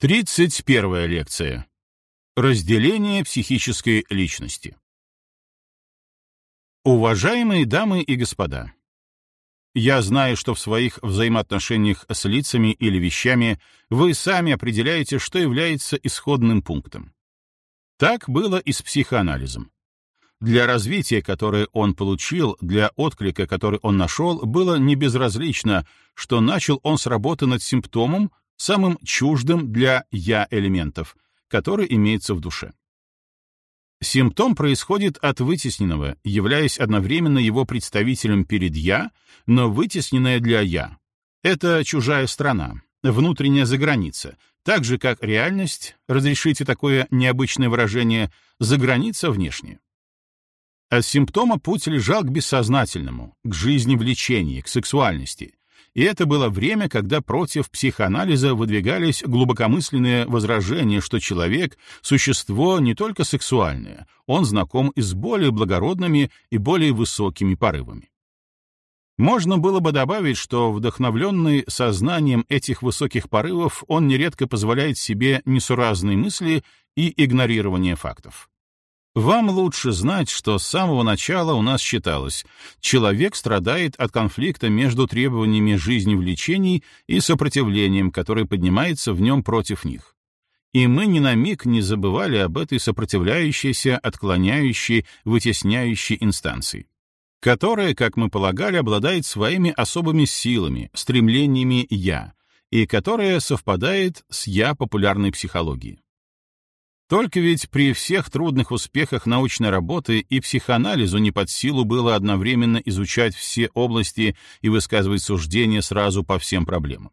31 лекция. Разделение психической личности. Уважаемые дамы и господа, я знаю, что в своих взаимоотношениях с лицами или вещами вы сами определяете, что является исходным пунктом. Так было и с психоанализом. Для развития, которое он получил, для отклика, который он нашел, было не безразлично, что начал он с работы над симптомом, самым чуждым для «я» элементов, который имеется в душе. Симптом происходит от вытесненного, являясь одновременно его представителем перед «я», но вытесненное для «я». Это чужая страна, внутренняя заграница, так же, как реальность, разрешите такое необычное выражение, заграница внешняя. От симптома путь лежал к бессознательному, к жизни влечения, к сексуальности, и это было время, когда против психоанализа выдвигались глубокомысленные возражения, что человек — существо не только сексуальное, он знаком и с более благородными и более высокими порывами. Можно было бы добавить, что вдохновленный сознанием этих высоких порывов он нередко позволяет себе несуразные мысли и игнорирование фактов. Вам лучше знать, что с самого начала у нас считалось, человек страдает от конфликта между требованиями жизни влечений и сопротивлением, которое поднимается в нем против них. И мы ни на миг не забывали об этой сопротивляющейся, отклоняющей, вытесняющей инстанции, которая, как мы полагали, обладает своими особыми силами, стремлениями «я», и которая совпадает с «я» популярной психологии. Только ведь при всех трудных успехах научной работы и психоанализу не под силу было одновременно изучать все области и высказывать суждения сразу по всем проблемам.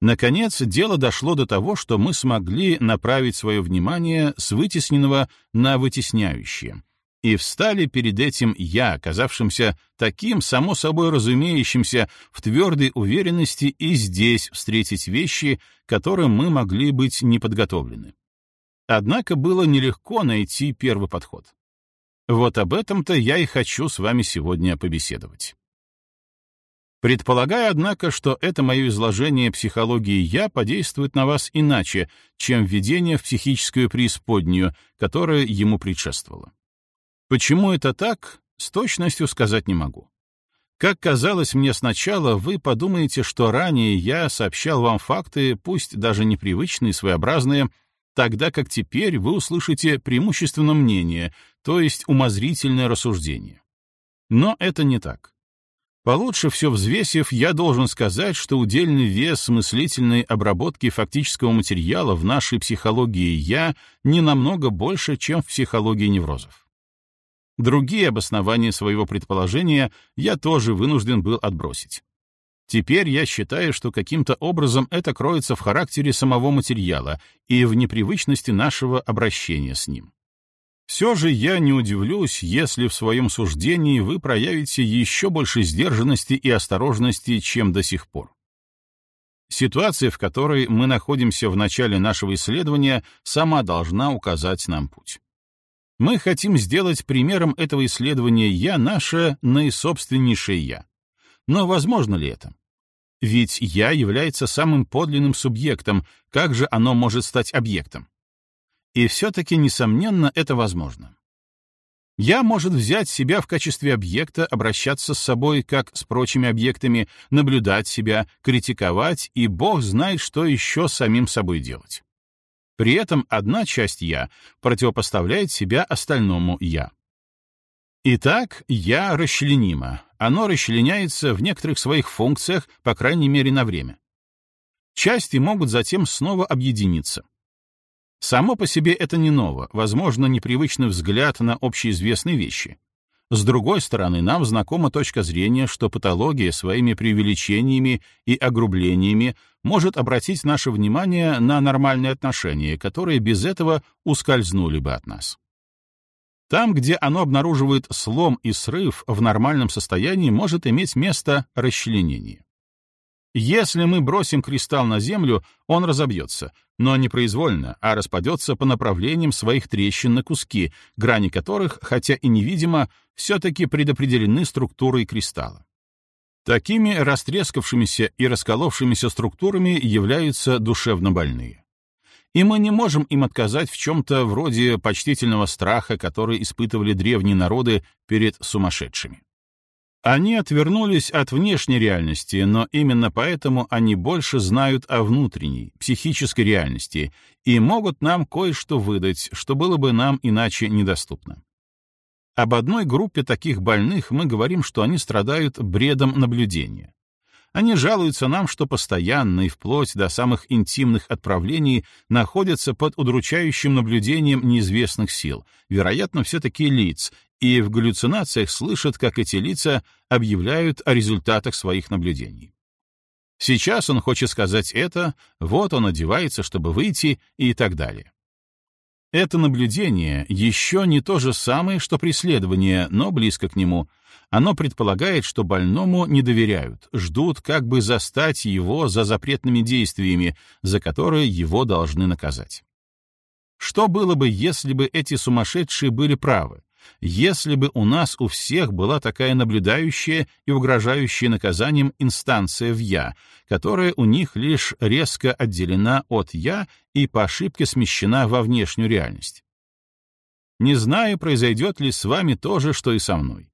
Наконец, дело дошло до того, что мы смогли направить свое внимание с вытесненного на вытесняющее, и встали перед этим «я», оказавшимся таким, само собой разумеющимся, в твердой уверенности и здесь встретить вещи, которым мы могли быть не подготовлены. Однако было нелегко найти первый подход. Вот об этом-то я и хочу с вами сегодня побеседовать. Предполагаю, однако, что это мое изложение психологии «я» подействует на вас иначе, чем введение в психическую преисподнюю, которое ему предшествовало. Почему это так, с точностью сказать не могу. Как казалось мне сначала, вы подумаете, что ранее я сообщал вам факты, пусть даже непривычные, своеобразные, тогда как теперь вы услышите преимущественно мнение, то есть умозрительное рассуждение. Но это не так. Получше все взвесив, я должен сказать, что удельный вес мыслительной обработки фактического материала в нашей психологии «я» не намного больше, чем в психологии неврозов. Другие обоснования своего предположения я тоже вынужден был отбросить. Теперь я считаю, что каким-то образом это кроется в характере самого материала и в непривычности нашего обращения с ним. Все же я не удивлюсь, если в своем суждении вы проявите еще больше сдержанности и осторожности, чем до сих пор. Ситуация, в которой мы находимся в начале нашего исследования, сама должна указать нам путь. Мы хотим сделать примером этого исследования «я» наше наисобственнейшее «я». Но возможно ли это? Ведь «я» является самым подлинным субъектом, как же оно может стать объектом? И все-таки, несомненно, это возможно. Я может взять себя в качестве объекта, обращаться с собой как с прочими объектами, наблюдать себя, критиковать, и Бог знает, что еще самим собой делать. При этом одна часть «я» противопоставляет себя остальному «я». Итак, «я» расчленимо. Оно расчленяется в некоторых своих функциях, по крайней мере, на время. Части могут затем снова объединиться. Само по себе это не ново, возможно, непривычный взгляд на общеизвестные вещи. С другой стороны, нам знакома точка зрения, что патология своими преувеличениями и огрублениями может обратить наше внимание на нормальные отношения, которые без этого ускользнули бы от нас. Там, где оно обнаруживает слом и срыв в нормальном состоянии, может иметь место расчленение. Если мы бросим кристалл на землю, он разобьется, но не произвольно, а распадется по направлениям своих трещин на куски, грани которых, хотя и невидимо, все-таки предопределены структурой кристалла. Такими растрескавшимися и расколовшимися структурами являются душевнобольные. И мы не можем им отказать в чем-то вроде почтительного страха, который испытывали древние народы перед сумасшедшими. Они отвернулись от внешней реальности, но именно поэтому они больше знают о внутренней, психической реальности и могут нам кое-что выдать, что было бы нам иначе недоступно. Об одной группе таких больных мы говорим, что они страдают бредом наблюдения. Они жалуются нам, что постоянно и вплоть до самых интимных отправлений находятся под удручающим наблюдением неизвестных сил, вероятно, все-таки лиц, и в галлюцинациях слышат, как эти лица объявляют о результатах своих наблюдений. Сейчас он хочет сказать это, вот он одевается, чтобы выйти, и так далее. Это наблюдение еще не то же самое, что преследование, но близко к нему. Оно предполагает, что больному не доверяют, ждут как бы застать его за запретными действиями, за которые его должны наказать. Что было бы, если бы эти сумасшедшие были правы? если бы у нас у всех была такая наблюдающая и угрожающая наказанием инстанция в «я», которая у них лишь резко отделена от «я» и по ошибке смещена во внешнюю реальность. Не знаю, произойдет ли с вами то же, что и со мной.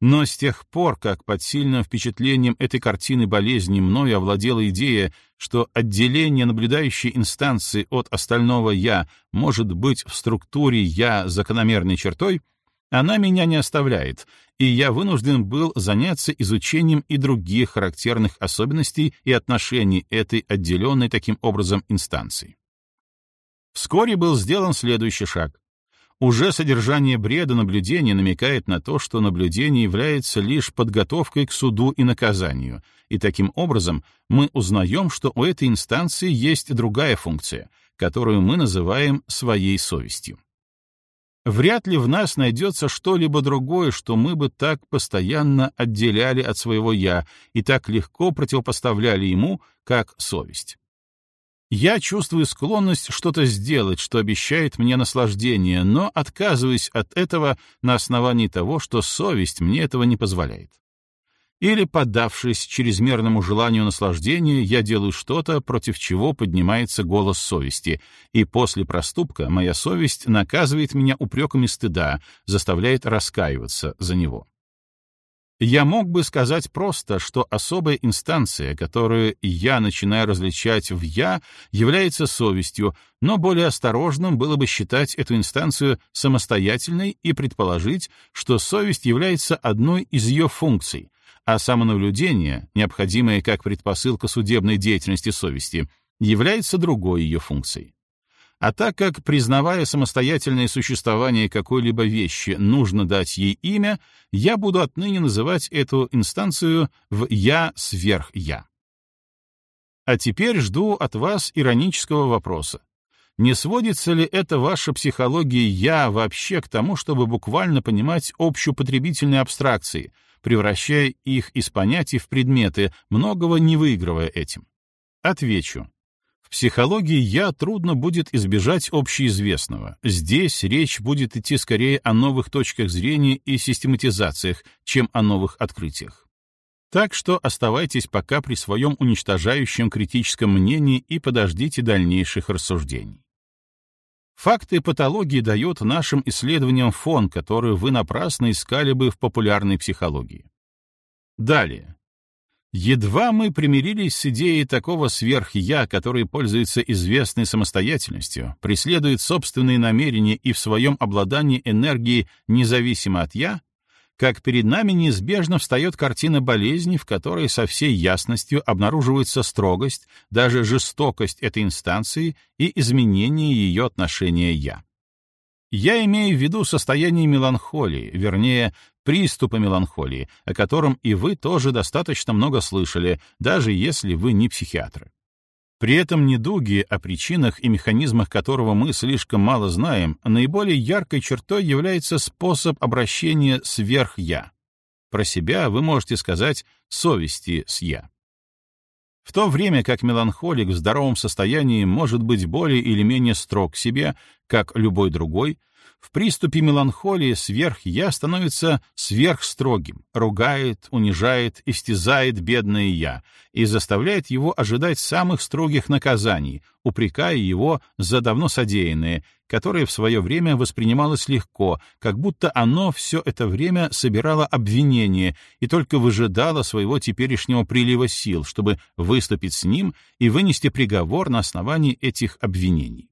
Но с тех пор, как под сильным впечатлением этой картины болезни мною овладела идея, что отделение наблюдающей инстанции от остального «я» может быть в структуре «я» закономерной чертой — она меня не оставляет, и я вынужден был заняться изучением и других характерных особенностей и отношений этой отделенной таким образом инстанции. Вскоре был сделан следующий шаг. Уже содержание бреда наблюдения намекает на то, что наблюдение является лишь подготовкой к суду и наказанию, и таким образом мы узнаем, что у этой инстанции есть другая функция, которую мы называем своей совестью. Вряд ли в нас найдется что-либо другое, что мы бы так постоянно отделяли от своего «я» и так легко противопоставляли ему, как совесть. Я чувствую склонность что-то сделать, что обещает мне наслаждение, но отказываюсь от этого на основании того, что совесть мне этого не позволяет. Или, поддавшись чрезмерному желанию наслаждения, я делаю что-то, против чего поднимается голос совести, и после проступка моя совесть наказывает меня упреками стыда, заставляет раскаиваться за него. Я мог бы сказать просто, что особая инстанция, которую я начинаю различать в «я», является совестью, но более осторожным было бы считать эту инстанцию самостоятельной и предположить, что совесть является одной из ее функций, а самонаблюдение, необходимое как предпосылка судебной деятельности совести, является другой ее функцией. А так как, признавая самостоятельное существование какой-либо вещи, нужно дать ей имя, я буду отныне называть эту инстанцию в «я сверх я». А теперь жду от вас иронического вопроса. Не сводится ли это ваша психология «я» вообще к тому, чтобы буквально понимать общепотребительные абстракции, превращая их из понятий в предметы, многого не выигрывая этим? Отвечу. Психологии «я» трудно будет избежать общеизвестного. Здесь речь будет идти скорее о новых точках зрения и систематизациях, чем о новых открытиях. Так что оставайтесь пока при своем уничтожающем критическом мнении и подождите дальнейших рассуждений. Факты патологии дают нашим исследованиям фон, который вы напрасно искали бы в популярной психологии. Далее. Едва мы примирились с идеей такого сверх-я, который пользуется известной самостоятельностью, преследует собственные намерения и в своем обладании энергией независимо от «я», как перед нами неизбежно встает картина болезни, в которой со всей ясностью обнаруживается строгость, даже жестокость этой инстанции и изменение ее отношения «я». Я имею в виду состояние меланхолии, вернее, приступа меланхолии, о котором и вы тоже достаточно много слышали, даже если вы не психиатры. При этом недуги, о причинах и механизмах которого мы слишком мало знаем, наиболее яркой чертой является способ обращения сверх-я. Про себя вы можете сказать «совести с я». В то время как меланхолик в здоровом состоянии может быть более или менее строг к себе, как любой другой, В приступе меланхолии сверх-я становится сверхстрогим, ругает, унижает, истязает бедное «я» и заставляет его ожидать самых строгих наказаний, упрекая его за давно содеянное, которое в свое время воспринималось легко, как будто оно все это время собирало обвинения и только выжидало своего теперешнего прилива сил, чтобы выступить с ним и вынести приговор на основании этих обвинений.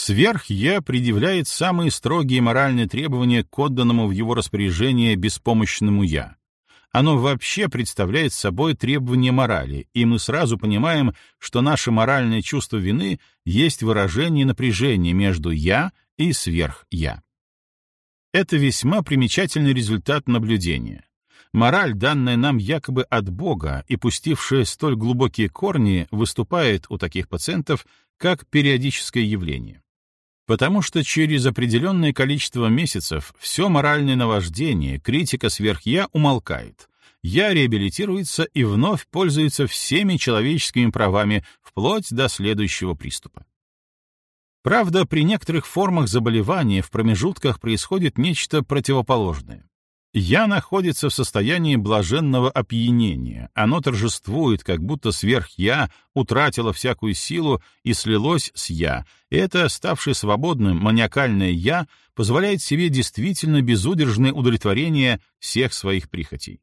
Сверх-я предъявляет самые строгие моральные требования к отданному в его распоряжение беспомощному «я». Оно вообще представляет собой требование морали, и мы сразу понимаем, что наше моральное чувство вины есть выражение напряжения между «я» и сверх-я. Это весьма примечательный результат наблюдения. Мораль, данная нам якобы от Бога и пустившая столь глубокие корни, выступает у таких пациентов как периодическое явление. Потому что через определенное количество месяцев все моральное наваждение, критика сверх-я умолкает. Я реабилитируется и вновь пользуется всеми человеческими правами вплоть до следующего приступа. Правда, при некоторых формах заболевания в промежутках происходит нечто противоположное. Я находится в состоянии блаженного опьянения. Оно торжествует, как будто сверх-я утратило всякую силу и слилось с я. Это, ставшее свободным, маниакальное я позволяет себе действительно безудержное удовлетворение всех своих прихотей.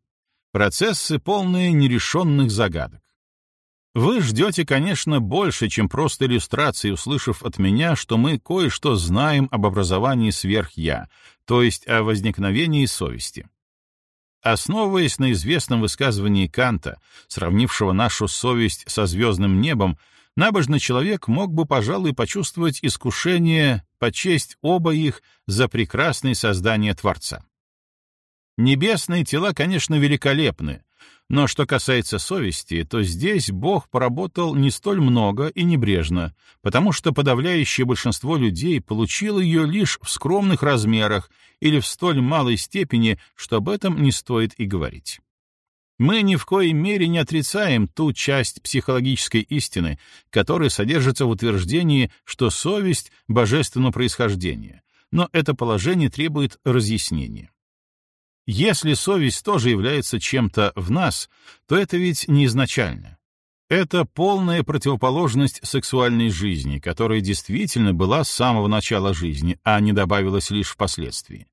Процессы, полные нерешенных загадок. Вы ждете, конечно, больше, чем просто иллюстрации, услышав от меня, что мы кое-что знаем об образовании сверх-я, то есть о возникновении совести. Основываясь на известном высказывании Канта, сравнившего нашу совесть со звездным небом, набожный человек мог бы, пожалуй, почувствовать искушение почесть оба их за прекрасные создания Творца. Небесные тела, конечно, великолепны, но что касается совести, то здесь Бог поработал не столь много и небрежно, потому что подавляющее большинство людей получило ее лишь в скромных размерах или в столь малой степени, что об этом не стоит и говорить. Мы ни в коей мере не отрицаем ту часть психологической истины, которая содержится в утверждении, что совесть — божественного происхождения, но это положение требует разъяснения. Если совесть тоже является чем-то в нас, то это ведь не изначально. Это полная противоположность сексуальной жизни, которая действительно была с самого начала жизни, а не добавилась лишь впоследствии.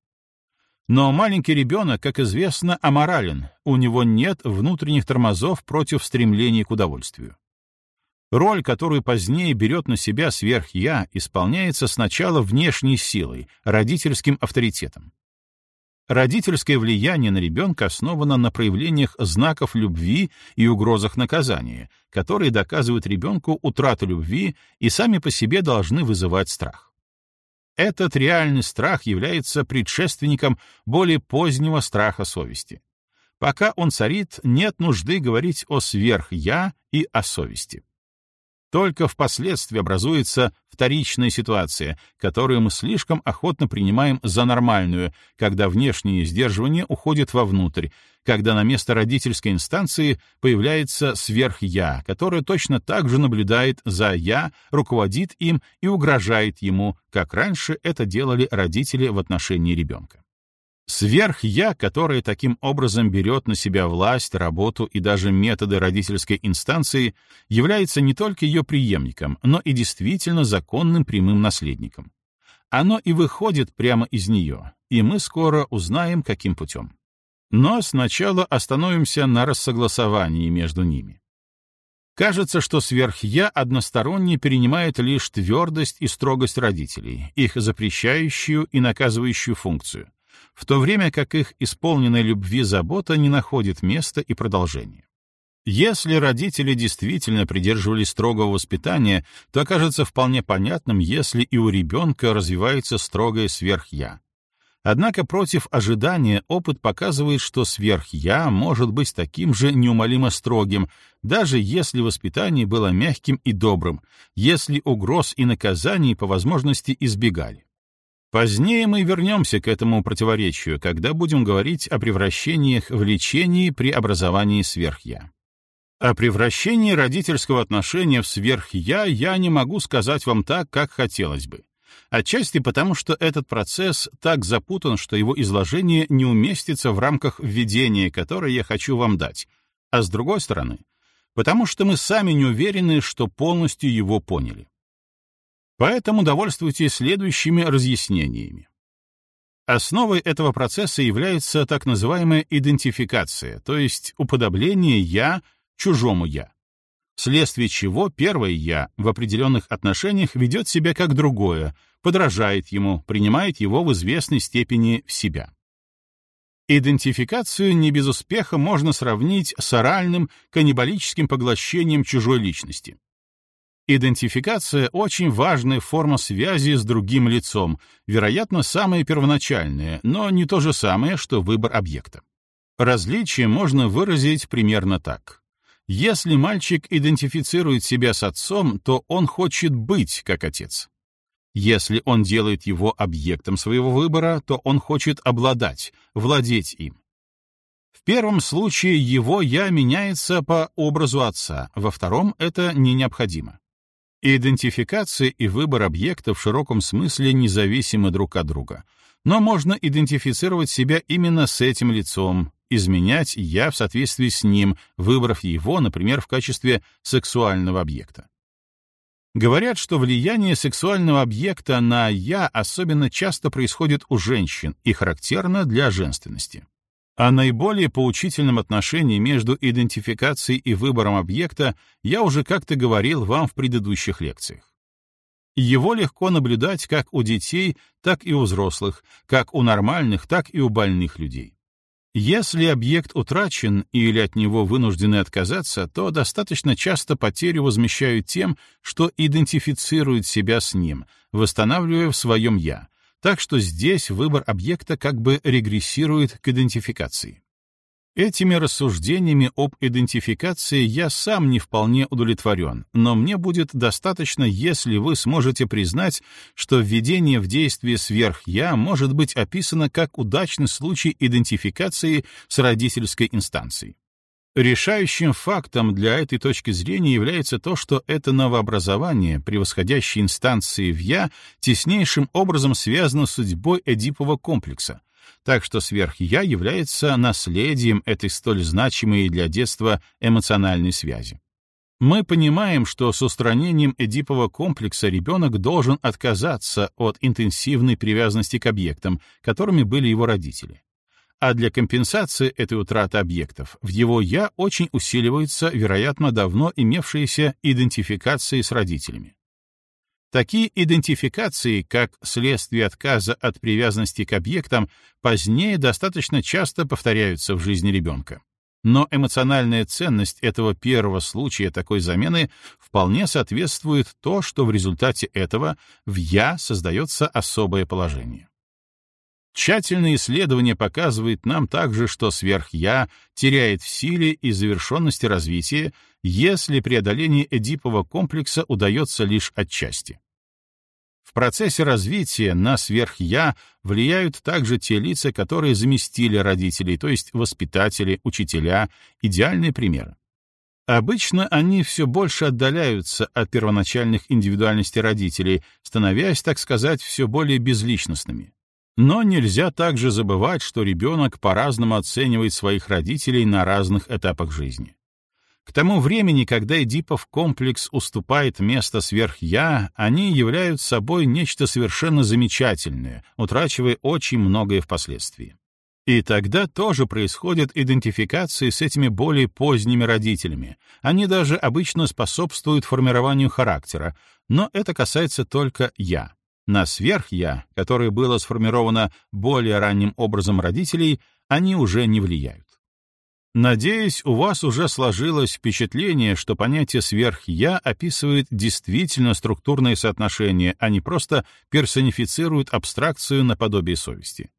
Но маленький ребенок, как известно, аморален, у него нет внутренних тормозов против стремления к удовольствию. Роль, которую позднее берет на себя сверх-я, исполняется сначала внешней силой, родительским авторитетом. Родительское влияние на ребенка основано на проявлениях знаков любви и угрозах наказания, которые доказывают ребенку утрату любви и сами по себе должны вызывать страх. Этот реальный страх является предшественником более позднего страха совести. Пока он царит, нет нужды говорить о сверх-я и о совести. Только впоследствии образуется вторичная ситуация, которую мы слишком охотно принимаем за нормальную, когда внешние сдерживания уходят вовнутрь, когда на место родительской инстанции появляется сверх-я, которое точно так же наблюдает за «я», руководит им и угрожает ему, как раньше это делали родители в отношении ребенка. Сверх-я, которое таким образом берет на себя власть, работу и даже методы родительской инстанции, является не только ее преемником, но и действительно законным прямым наследником. Оно и выходит прямо из нее, и мы скоро узнаем, каким путем. Но сначала остановимся на рассогласовании между ними. Кажется, что сверх-я односторонне перенимает лишь твердость и строгость родителей, их запрещающую и наказывающую функцию, в то время как их исполненная любви забота не находит места и продолжения. Если родители действительно придерживались строгого воспитания, то окажется вполне понятным, если и у ребенка развивается строгое сверх-я. Однако против ожидания опыт показывает, что сверх-я может быть таким же неумолимо строгим, даже если воспитание было мягким и добрым, если угроз и наказаний по возможности избегали. Позднее мы вернемся к этому противоречию, когда будем говорить о превращениях в лечении при образовании сверх-я. О превращении родительского отношения в сверх-я я не могу сказать вам так, как хотелось бы. Отчасти потому, что этот процесс так запутан, что его изложение не уместится в рамках введения, которое я хочу вам дать, а с другой стороны, потому что мы сами не уверены, что полностью его поняли. Поэтому довольствуйтесь следующими разъяснениями. Основой этого процесса является так называемая идентификация, то есть уподобление «я» чужому «я», вследствие чего первое «я» в определенных отношениях ведет себя как другое, подражает ему, принимает его в известной степени в себя. Идентификацию не без успеха можно сравнить с оральным каннибалическим поглощением чужой личности. Идентификация — очень важная форма связи с другим лицом, вероятно, самая первоначальная, но не то же самое, что выбор объекта. Различие можно выразить примерно так. Если мальчик идентифицирует себя с отцом, то он хочет быть как отец. Если он делает его объектом своего выбора, то он хочет обладать, владеть им. В первом случае его «я» меняется по образу отца, во втором это не необходимо. Идентификация и выбор объекта в широком смысле независимы друг от друга. Но можно идентифицировать себя именно с этим лицом, изменять «я» в соответствии с ним, выбрав его, например, в качестве сексуального объекта. Говорят, что влияние сексуального объекта на «я» особенно часто происходит у женщин и характерно для женственности. О наиболее поучительном отношении между идентификацией и выбором объекта я уже как-то говорил вам в предыдущих лекциях. Его легко наблюдать как у детей, так и у взрослых, как у нормальных, так и у больных людей. Если объект утрачен или от него вынуждены отказаться, то достаточно часто потерю возмещают тем, что идентифицируют себя с ним, восстанавливая в своем «я», так что здесь выбор объекта как бы регрессирует к идентификации. Этими рассуждениями об идентификации я сам не вполне удовлетворен, но мне будет достаточно, если вы сможете признать, что введение в действие сверх-я может быть описано как удачный случай идентификации с родительской инстанцией. Решающим фактом для этой точки зрения является то, что это новообразование, превосходящее инстанции в «я», теснейшим образом связано с судьбой Эдипова комплекса, так что сверх-я является наследием этой столь значимой для детства эмоциональной связи. Мы понимаем, что с устранением Эдипова комплекса ребенок должен отказаться от интенсивной привязанности к объектам, которыми были его родители а для компенсации этой утраты объектов в его «я» очень усиливаются, вероятно, давно имевшиеся идентификации с родителями. Такие идентификации, как следствие отказа от привязанности к объектам, позднее достаточно часто повторяются в жизни ребенка. Но эмоциональная ценность этого первого случая такой замены вполне соответствует то, что в результате этого в «я» создается особое положение. Тщательное исследование показывает нам также, что сверх-я теряет в силе и завершенности развития, если преодоление Эдипова комплекса удается лишь отчасти. В процессе развития на сверх-я влияют также те лица, которые заместили родителей, то есть воспитатели, учителя, идеальные примеры. Обычно они все больше отдаляются от первоначальных индивидуальностей родителей, становясь, так сказать, все более безличностными. Но нельзя также забывать, что ребенок по-разному оценивает своих родителей на разных этапах жизни. К тому времени, когда Эдипов комплекс уступает место сверх-я, они являются собой нечто совершенно замечательное, утрачивая очень многое впоследствии. И тогда тоже происходит идентификация с этими более поздними родителями. Они даже обычно способствуют формированию характера, но это касается только «я». На сверх-я, которое было сформировано более ранним образом родителей, они уже не влияют. Надеюсь, у вас уже сложилось впечатление, что понятие «сверх-я» описывает действительно структурные соотношения, а не просто персонифицирует абстракцию наподобие совести.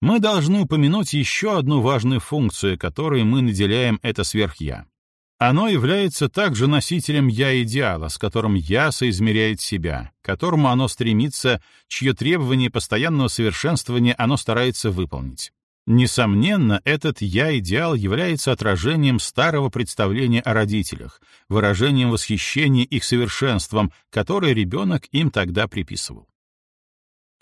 Мы должны упомянуть еще одну важную функцию, которой мы наделяем это сверх-я. Оно является также носителем «я-идеала», с которым «я» соизмеряет себя, к которому оно стремится, чье требование постоянного совершенствования оно старается выполнить. Несомненно, этот «я-идеал» является отражением старого представления о родителях, выражением восхищения их совершенством, которое ребенок им тогда приписывал.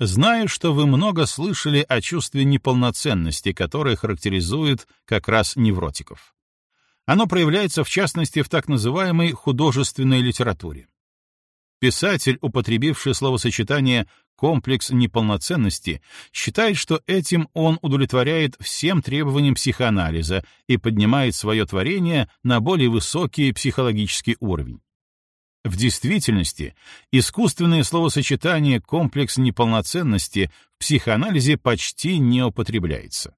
Знаю, что вы много слышали о чувстве неполноценности, которое характеризует как раз невротиков. Оно проявляется в частности в так называемой художественной литературе. Писатель, употребивший словосочетание «комплекс неполноценности», считает, что этим он удовлетворяет всем требованиям психоанализа и поднимает свое творение на более высокий психологический уровень. В действительности, искусственное словосочетание «комплекс неполноценности» в психоанализе почти не употребляется.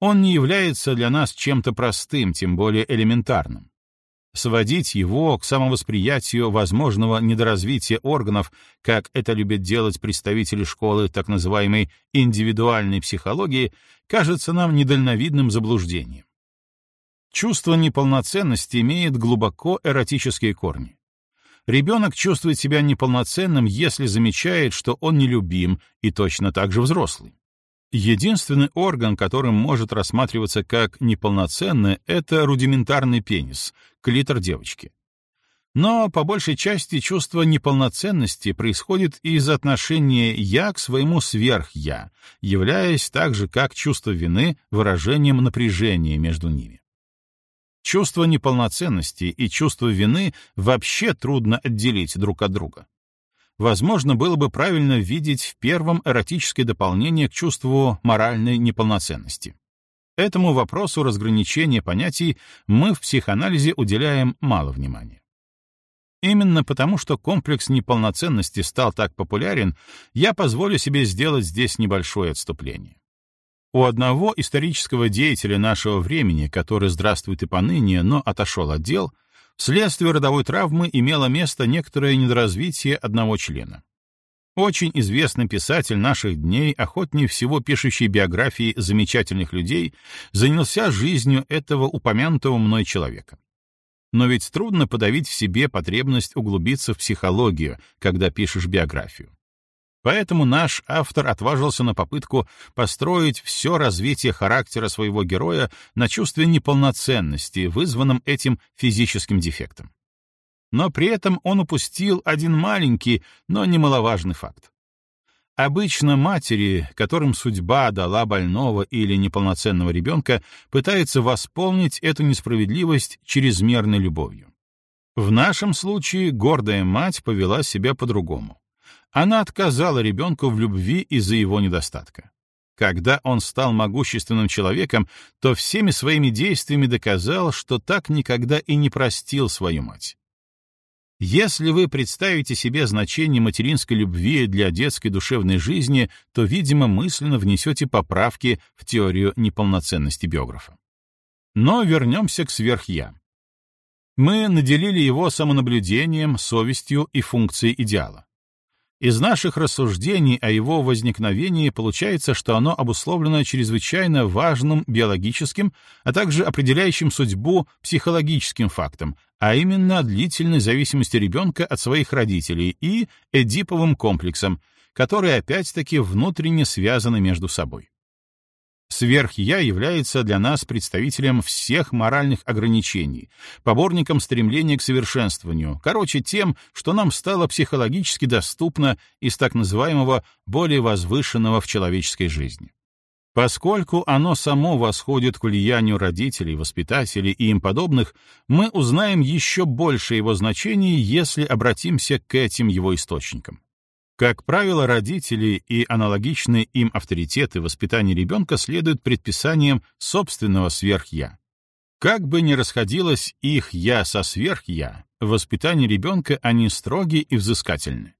Он не является для нас чем-то простым, тем более элементарным. Сводить его к самовосприятию возможного недоразвития органов, как это любят делать представители школы так называемой индивидуальной психологии, кажется нам недальновидным заблуждением. Чувство неполноценности имеет глубоко эротические корни. Ребенок чувствует себя неполноценным, если замечает, что он нелюбим, и точно так же взрослый. Единственный орган, которым может рассматриваться как неполноценный, это рудиментарный пенис, клитор девочки. Но по большей части чувство неполноценности происходит из отношения «я» к своему сверх-я, являясь так же, как чувство вины, выражением напряжения между ними. Чувство неполноценности и чувство вины вообще трудно отделить друг от друга. Возможно, было бы правильно видеть в первом эротическое дополнение к чувству моральной неполноценности. Этому вопросу разграничения понятий мы в психоанализе уделяем мало внимания. Именно потому, что комплекс неполноценности стал так популярен, я позволю себе сделать здесь небольшое отступление. У одного исторического деятеля нашего времени, который здравствует и поныне, но отошел от дел, вследствие родовой травмы имело место некоторое недоразвитие одного члена. Очень известный писатель наших дней, охотнее всего пишущий биографии замечательных людей, занялся жизнью этого упомянутого мной человека. Но ведь трудно подавить в себе потребность углубиться в психологию, когда пишешь биографию. Поэтому наш автор отважился на попытку построить все развитие характера своего героя на чувстве неполноценности, вызванном этим физическим дефектом. Но при этом он упустил один маленький, но немаловажный факт. Обычно матери, которым судьба дала больного или неполноценного ребенка, пытаются восполнить эту несправедливость чрезмерной любовью. В нашем случае гордая мать повела себя по-другому. Она отказала ребенку в любви из-за его недостатка. Когда он стал могущественным человеком, то всеми своими действиями доказал, что так никогда и не простил свою мать. Если вы представите себе значение материнской любви для детской душевной жизни, то, видимо, мысленно внесете поправки в теорию неполноценности биографа. Но вернемся к сверхя. Мы наделили его самонаблюдением, совестью и функцией идеала. Из наших рассуждений о его возникновении получается, что оно обусловлено чрезвычайно важным биологическим, а также определяющим судьбу психологическим фактом, а именно длительной зависимости ребенка от своих родителей и эдиповым комплексом, которые опять-таки внутренне связаны между собой. Сверх-я является для нас представителем всех моральных ограничений, поборником стремления к совершенствованию, короче, тем, что нам стало психологически доступно из так называемого более возвышенного в человеческой жизни. Поскольку оно само восходит к влиянию родителей, воспитателей и им подобных, мы узнаем еще больше его значений, если обратимся к этим его источникам. Как правило, родители и аналогичные им авторитеты воспитания ребенка следуют предписаниям собственного сверх-я. Как бы ни расходилось их «я» со сверх-я, в воспитании ребенка они строги и взыскательны.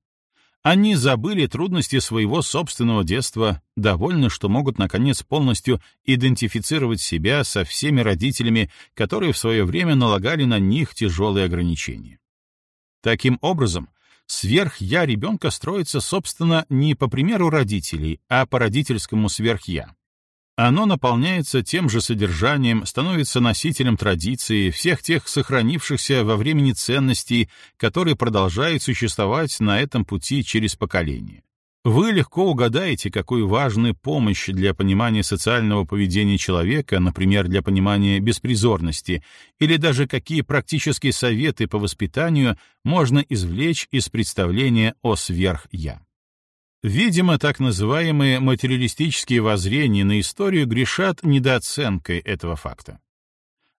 Они забыли трудности своего собственного детства, довольны, что могут, наконец, полностью идентифицировать себя со всеми родителями, которые в свое время налагали на них тяжелые ограничения. Таким образом, сверх-я ребенка строится, собственно, не по примеру родителей, а по родительскому сверх-я. Оно наполняется тем же содержанием, становится носителем традиции, всех тех сохранившихся во времени ценностей, которые продолжают существовать на этом пути через поколения. Вы легко угадаете, какую важную помощь для понимания социального поведения человека, например, для понимания беспризорности, или даже какие практические советы по воспитанию можно извлечь из представления о сверх-я. Видимо, так называемые материалистические воззрения на историю грешат недооценкой этого факта.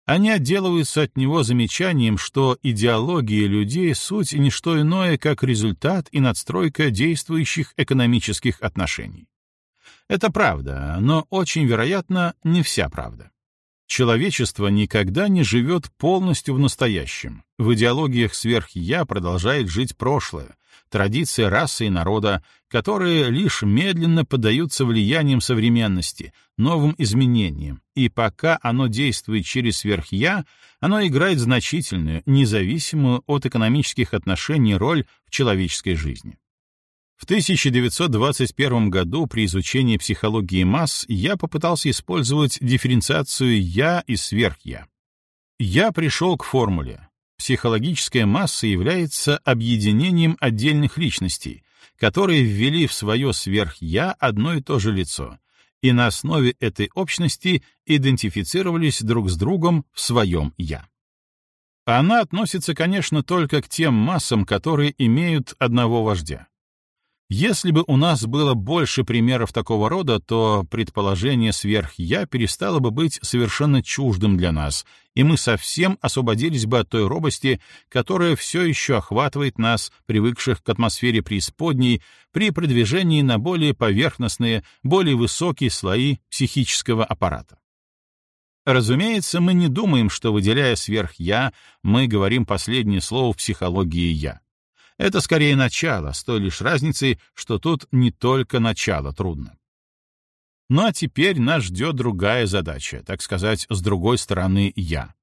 Они отделываются от него замечанием, что идеология людей — суть не что иное, как результат и надстройка действующих экономических отношений. Это правда, но очень вероятно не вся правда. Человечество никогда не живет полностью в настоящем. В идеологиях сверх-я продолжает жить прошлое, традиции расы и народа, которые лишь медленно поддаются влияниям современности, новым изменениям, и пока оно действует через сверх-я, оно играет значительную, независимую от экономических отношений роль в человеческой жизни. В 1921 году при изучении психологии масс я попытался использовать дифференциацию «я» и «сверх-я». Я пришел к формуле. Психологическая масса является объединением отдельных личностей, которые ввели в свое сверх-я одно и то же лицо, и на основе этой общности идентифицировались друг с другом в своем «я». Она относится, конечно, только к тем массам, которые имеют одного вождя. Если бы у нас было больше примеров такого рода, то предположение сверх-я перестало бы быть совершенно чуждым для нас, и мы совсем освободились бы от той робости, которая все еще охватывает нас, привыкших к атмосфере преисподней, при продвижении на более поверхностные, более высокие слои психического аппарата. Разумеется, мы не думаем, что, выделяя сверх-я, мы говорим последнее слово в психологии «я». Это скорее начало, с той лишь разницей, что тут не только начало трудно. Ну а теперь нас ждет другая задача, так сказать, с другой стороны «я».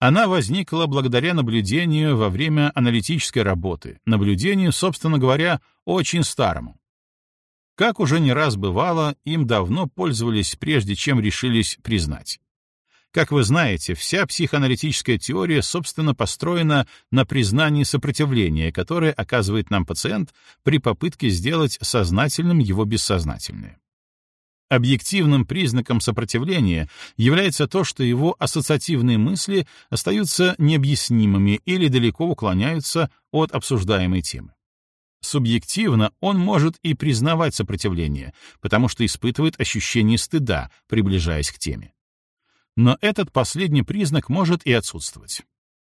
Она возникла благодаря наблюдению во время аналитической работы, наблюдению, собственно говоря, очень старому. Как уже не раз бывало, им давно пользовались, прежде чем решились признать. Как вы знаете, вся психоаналитическая теория, собственно, построена на признании сопротивления, которое оказывает нам пациент при попытке сделать сознательным его бессознательное. Объективным признаком сопротивления является то, что его ассоциативные мысли остаются необъяснимыми или далеко уклоняются от обсуждаемой темы. Субъективно он может и признавать сопротивление, потому что испытывает ощущение стыда, приближаясь к теме но этот последний признак может и отсутствовать.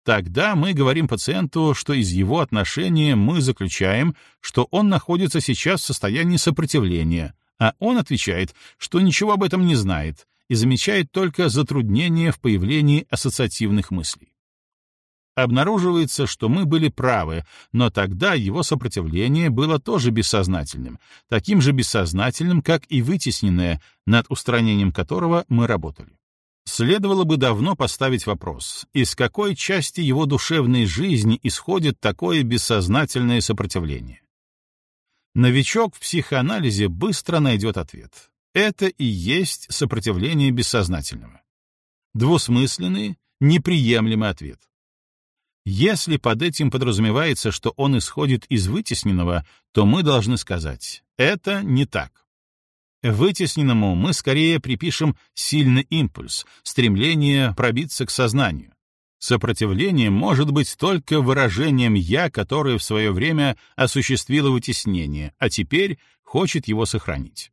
Тогда мы говорим пациенту, что из его отношения мы заключаем, что он находится сейчас в состоянии сопротивления, а он отвечает, что ничего об этом не знает и замечает только затруднение в появлении ассоциативных мыслей. Обнаруживается, что мы были правы, но тогда его сопротивление было тоже бессознательным, таким же бессознательным, как и вытесненное, над устранением которого мы работали. Следовало бы давно поставить вопрос, из какой части его душевной жизни исходит такое бессознательное сопротивление. Новичок в психоанализе быстро найдет ответ. Это и есть сопротивление бессознательного. Двусмысленный, неприемлемый ответ. Если под этим подразумевается, что он исходит из вытесненного, то мы должны сказать, это не так. Вытесненному мы скорее припишем сильный импульс, стремление пробиться к сознанию. Сопротивление может быть только выражением «я», которое в свое время осуществило вытеснение, а теперь хочет его сохранить.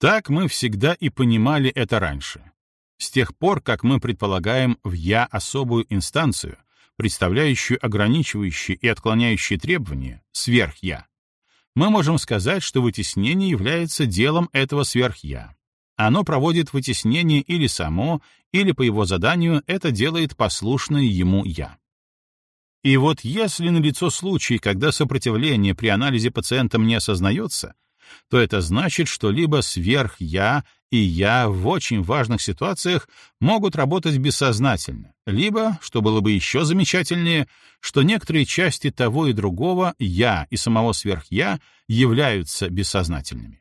Так мы всегда и понимали это раньше. С тех пор, как мы предполагаем в «я» особую инстанцию, представляющую ограничивающие и отклоняющие требования, сверх-я, мы можем сказать, что вытеснение является делом этого сверх-я. Оно проводит вытеснение или само, или по его заданию это делает послушное ему «я». И вот если налицо случай, когда сопротивление при анализе пациентом не осознается, то это значит, что либо сверх-я и я в очень важных ситуациях могут работать бессознательно, либо, что было бы еще замечательнее, что некоторые части того и другого «я» и самого сверх-я являются бессознательными.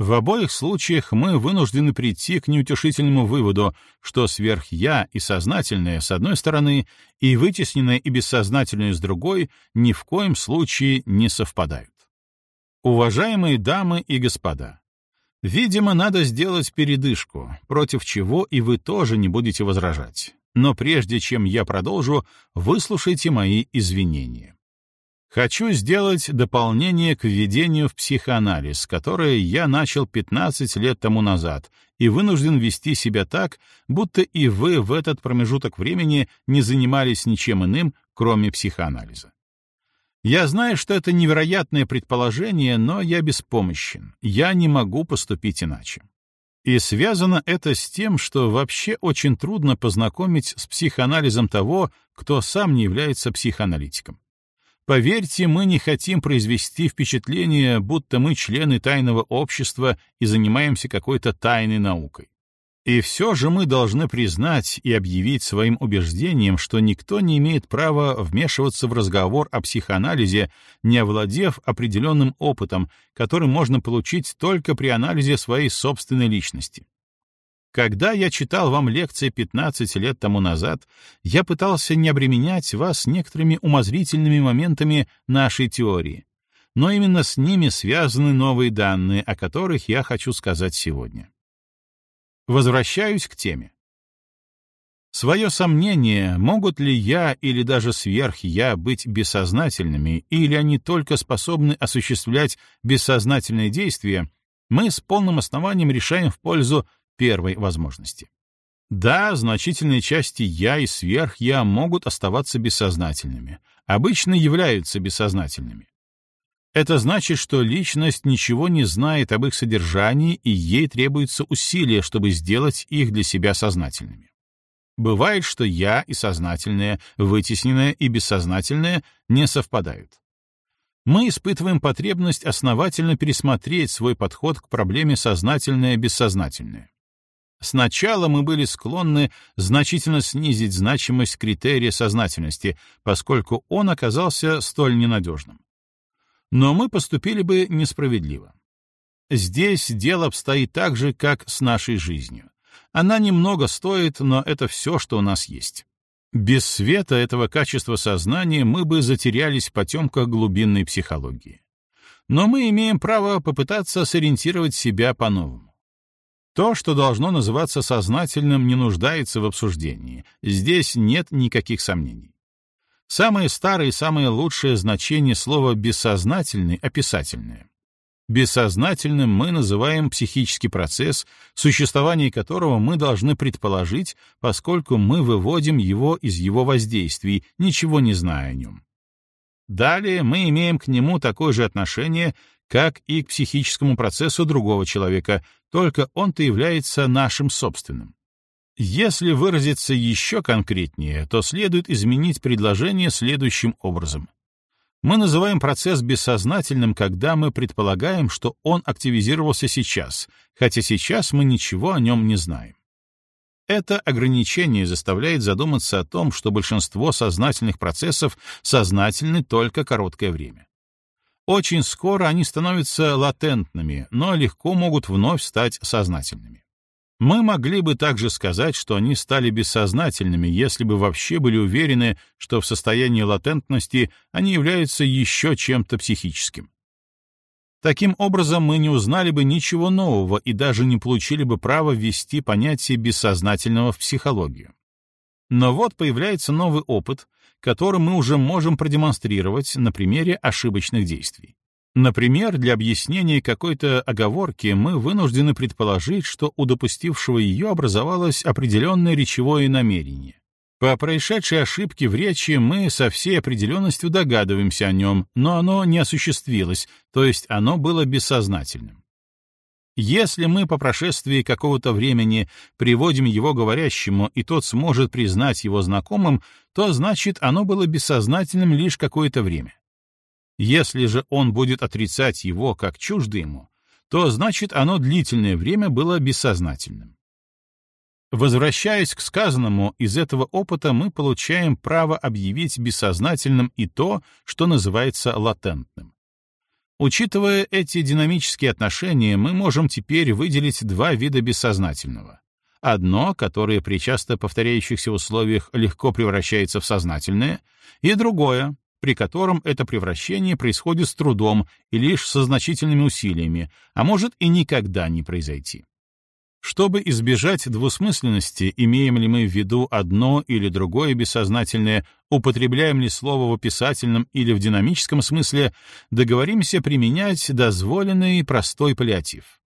В обоих случаях мы вынуждены прийти к неутешительному выводу, что сверх-я и сознательное с одной стороны и вытесненное и бессознательное с другой ни в коем случае не совпадают. Уважаемые дамы и господа, видимо, надо сделать передышку, против чего и вы тоже не будете возражать. Но прежде чем я продолжу, выслушайте мои извинения. Хочу сделать дополнение к введению в психоанализ, которое я начал 15 лет тому назад, и вынужден вести себя так, будто и вы в этот промежуток времени не занимались ничем иным, кроме психоанализа. Я знаю, что это невероятное предположение, но я беспомощен. Я не могу поступить иначе. И связано это с тем, что вообще очень трудно познакомить с психоанализом того, кто сам не является психоаналитиком. Поверьте, мы не хотим произвести впечатление, будто мы члены тайного общества и занимаемся какой-то тайной наукой. И все же мы должны признать и объявить своим убеждением, что никто не имеет права вмешиваться в разговор о психоанализе, не овладев определенным опытом, который можно получить только при анализе своей собственной личности. Когда я читал вам лекции 15 лет тому назад, я пытался не обременять вас некоторыми умозрительными моментами нашей теории, но именно с ними связаны новые данные, о которых я хочу сказать сегодня. Возвращаюсь к теме. Свое сомнение, могут ли я или даже сверх-я быть бессознательными, или они только способны осуществлять бессознательные действия, мы с полным основанием решаем в пользу первой возможности. Да, значительные части «я» и «сверх-я» могут оставаться бессознательными, обычно являются бессознательными. Это значит, что личность ничего не знает об их содержании, и ей требуется усилие, чтобы сделать их для себя сознательными. Бывает, что «я» и сознательное, вытесненное и бессознательное не совпадают. Мы испытываем потребность основательно пересмотреть свой подход к проблеме сознательное-бессознательное. Сначала мы были склонны значительно снизить значимость критерия сознательности, поскольку он оказался столь ненадежным. Но мы поступили бы несправедливо. Здесь дело обстоит так же, как с нашей жизнью. Она немного стоит, но это все, что у нас есть. Без света этого качества сознания мы бы затерялись в потемках глубинной психологии. Но мы имеем право попытаться сориентировать себя по-новому. То, что должно называться сознательным, не нуждается в обсуждении. Здесь нет никаких сомнений. Самое старое и самое лучшее значение слова «бессознательный» — описательное. Бессознательным мы называем психический процесс, существование которого мы должны предположить, поскольку мы выводим его из его воздействий, ничего не зная о нем. Далее мы имеем к нему такое же отношение, как и к психическому процессу другого человека, только он-то является нашим собственным. Если выразиться еще конкретнее, то следует изменить предложение следующим образом. Мы называем процесс бессознательным, когда мы предполагаем, что он активизировался сейчас, хотя сейчас мы ничего о нем не знаем. Это ограничение заставляет задуматься о том, что большинство сознательных процессов сознательны только короткое время. Очень скоро они становятся латентными, но легко могут вновь стать сознательными. Мы могли бы также сказать, что они стали бессознательными, если бы вообще были уверены, что в состоянии латентности они являются еще чем-то психическим. Таким образом, мы не узнали бы ничего нового и даже не получили бы права ввести понятие бессознательного в психологию. Но вот появляется новый опыт, который мы уже можем продемонстрировать на примере ошибочных действий. Например, для объяснения какой-то оговорки мы вынуждены предположить, что у допустившего ее образовалось определенное речевое намерение. По происшедшей ошибке в речи мы со всей определенностью догадываемся о нем, но оно не осуществилось, то есть оно было бессознательным. Если мы по прошествии какого-то времени приводим его говорящему, и тот сможет признать его знакомым, то значит оно было бессознательным лишь какое-то время. Если же он будет отрицать его как чуждо ему, то значит оно длительное время было бессознательным. Возвращаясь к сказанному, из этого опыта мы получаем право объявить бессознательным и то, что называется латентным. Учитывая эти динамические отношения, мы можем теперь выделить два вида бессознательного. Одно, которое при часто повторяющихся условиях легко превращается в сознательное, и другое, при котором это превращение происходит с трудом и лишь со значительными усилиями, а может и никогда не произойти. Чтобы избежать двусмысленности, имеем ли мы в виду одно или другое бессознательное, употребляем ли слово в описательном или в динамическом смысле, договоримся применять дозволенный простой паллиатив.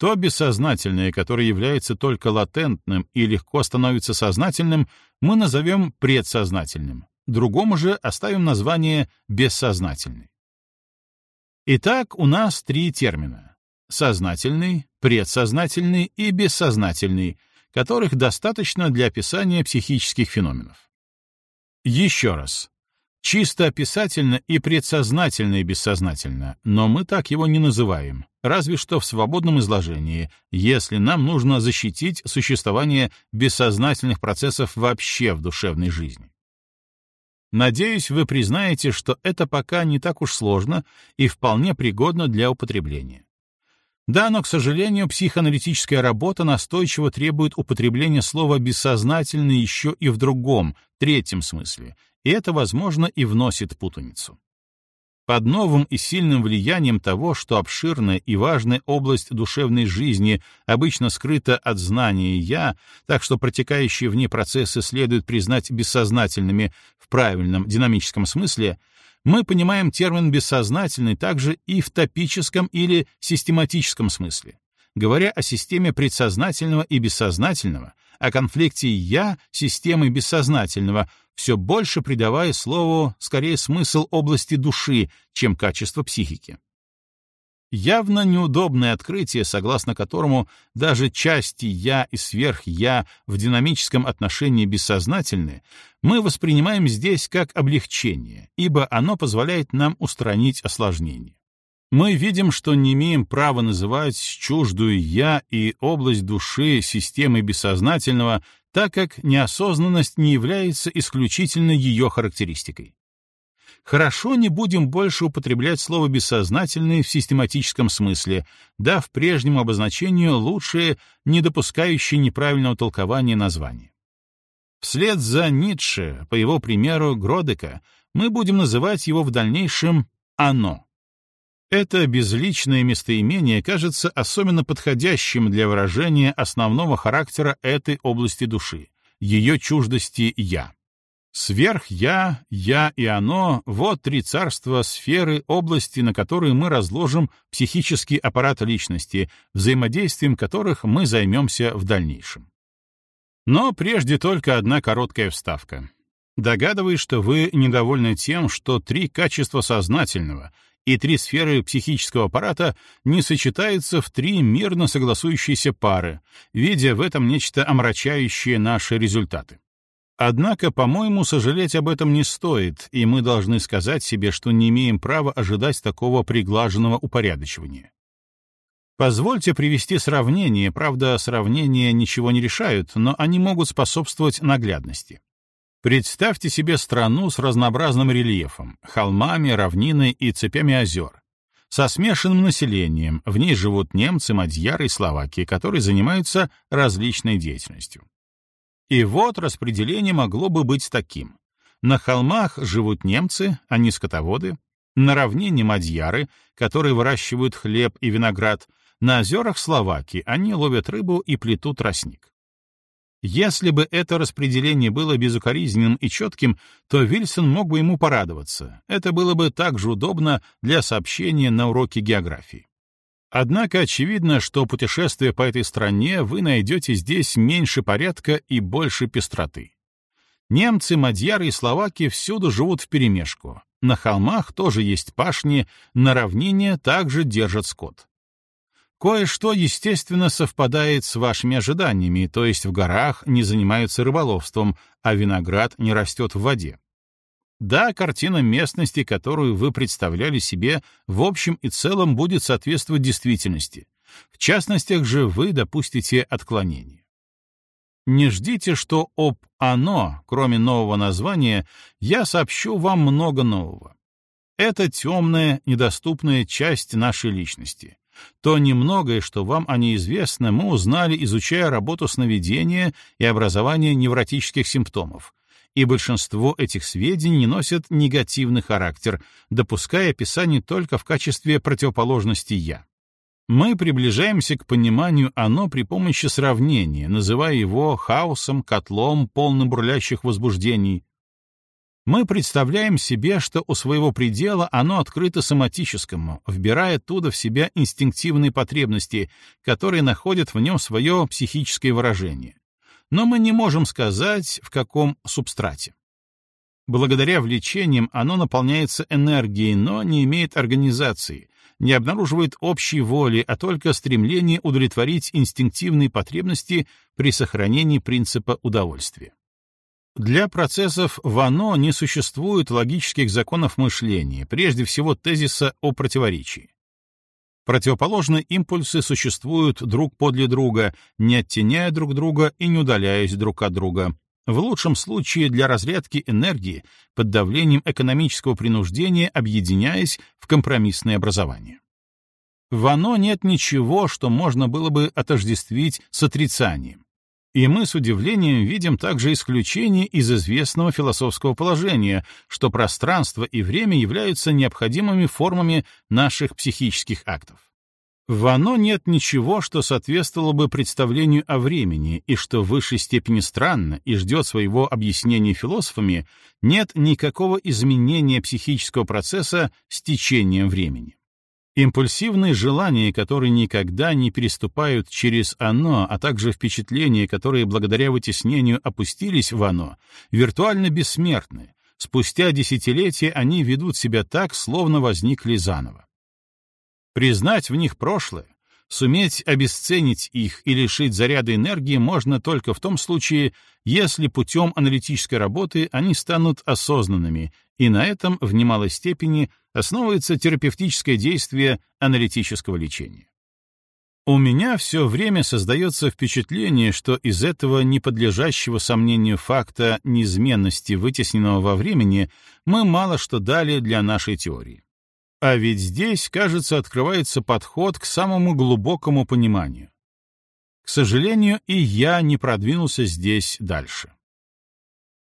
То бессознательное, которое является только латентным и легко становится сознательным, мы назовем предсознательным, другому же оставим название бессознательный. Итак, у нас три термина — сознательный, предсознательный и бессознательный, которых достаточно для описания психических феноменов. Еще раз. Чисто описательно и предсознательно и бессознательно, но мы так его не называем, разве что в свободном изложении, если нам нужно защитить существование бессознательных процессов вообще в душевной жизни. Надеюсь, вы признаете, что это пока не так уж сложно и вполне пригодно для употребления. Да, но, к сожалению, психоаналитическая работа настойчиво требует употребления слова «бессознательно» еще и в другом, третьем смысле, и это, возможно, и вносит путаницу. Под новым и сильным влиянием того, что обширная и важная область душевной жизни обычно скрыта от знания «я», так что протекающие в ней процессы следует признать бессознательными в правильном динамическом смысле — мы понимаем термин «бессознательный» также и в топическом или систематическом смысле. Говоря о системе предсознательного и бессознательного, о конфликте «я» системы бессознательного, все больше придавая слову скорее смысл области души, чем качество психики. Явно неудобное открытие, согласно которому даже части «я» и сверх-я в динамическом отношении бессознательны, мы воспринимаем здесь как облегчение, ибо оно позволяет нам устранить осложнение. Мы видим, что не имеем права называть чуждую «я» и область души системой бессознательного, так как неосознанность не является исключительно ее характеристикой. Хорошо не будем больше употреблять слово «бессознательный» в систематическом смысле, дав прежнему обозначению лучшее, не допускающее неправильного толкования название. Вслед за Ницше, по его примеру Гродека, мы будем называть его в дальнейшем «оно». Это безличное местоимение кажется особенно подходящим для выражения основного характера этой области души, ее чуждости «я». Сверх-я, я и оно — вот три царства, сферы, области, на которые мы разложим психический аппарат личности, взаимодействием которых мы займемся в дальнейшем. Но прежде только одна короткая вставка. Догадываюсь, что вы недовольны тем, что три качества сознательного и три сферы психического аппарата не сочетаются в три мирно согласующиеся пары, видя в этом нечто омрачающее наши результаты. Однако, по-моему, сожалеть об этом не стоит, и мы должны сказать себе, что не имеем права ожидать такого приглаженного упорядочивания. Позвольте привести сравнение, правда, сравнения ничего не решают, но они могут способствовать наглядности. Представьте себе страну с разнообразным рельефом, холмами, равниной и цепями озер, со смешанным населением, в ней живут немцы, мадьяры и словаки, которые занимаются различной деятельностью. И вот распределение могло бы быть таким. На холмах живут немцы, они скотоводы, на равнине мадьяры, которые выращивают хлеб и виноград, на озерах словаки, они ловят рыбу и плетут тростник. Если бы это распределение было безукоризненным и четким, то Вильсон мог бы ему порадоваться. Это было бы также удобно для сообщения на уроке географии. Однако очевидно, что путешествуя по этой стране, вы найдете здесь меньше порядка и больше пестроты. Немцы, мадьяры и словаки всюду живут вперемешку. На холмах тоже есть пашни, на равнине также держат скот. Кое-что, естественно, совпадает с вашими ожиданиями, то есть в горах не занимаются рыболовством, а виноград не растет в воде. Да, картина местности, которую вы представляли себе, в общем и целом будет соответствовать действительности. В частностях же вы допустите отклонение. Не ждите, что об «оно», кроме нового названия, я сообщу вам много нового. Это темная, недоступная часть нашей личности. То немногое, что вам о ней известно, мы узнали, изучая работу сновидения и образование невротических симптомов, и большинство этих сведений не носят негативный характер, допуская описание только в качестве противоположности «я». Мы приближаемся к пониманию оно при помощи сравнения, называя его хаосом, котлом, полным бурлящих возбуждений. Мы представляем себе, что у своего предела оно открыто соматическому, вбирая оттуда в себя инстинктивные потребности, которые находят в нем свое психическое выражение. Но мы не можем сказать, в каком субстрате. Благодаря влечениям оно наполняется энергией, но не имеет организации, не обнаруживает общей воли, а только стремление удовлетворить инстинктивные потребности при сохранении принципа удовольствия. Для процессов Вано не существует логических законов мышления, прежде всего тезиса о противоречии. Противоположные импульсы существуют друг подле друга, не оттеняя друг друга и не удаляясь друг от друга. В лучшем случае для разрядки энергии под давлением экономического принуждения объединяясь в компромиссное образование. В оно нет ничего, что можно было бы отождествить с отрицанием. И мы с удивлением видим также исключение из известного философского положения, что пространство и время являются необходимыми формами наших психических актов. В оно нет ничего, что соответствовало бы представлению о времени, и что в высшей степени странно и ждет своего объяснения философами, нет никакого изменения психического процесса с течением времени. Импульсивные желания, которые никогда не переступают через оно, а также впечатления, которые благодаря вытеснению опустились в оно, виртуально бессмертны. Спустя десятилетия они ведут себя так, словно возникли заново. Признать в них прошлое, суметь обесценить их и лишить заряда энергии можно только в том случае, если путем аналитической работы они станут осознанными, и на этом в немалой степени основывается терапевтическое действие аналитического лечения. У меня все время создается впечатление, что из этого неподлежащего сомнению факта неизменности, вытесненного во времени, мы мало что дали для нашей теории. А ведь здесь, кажется, открывается подход к самому глубокому пониманию. К сожалению, и я не продвинулся здесь дальше.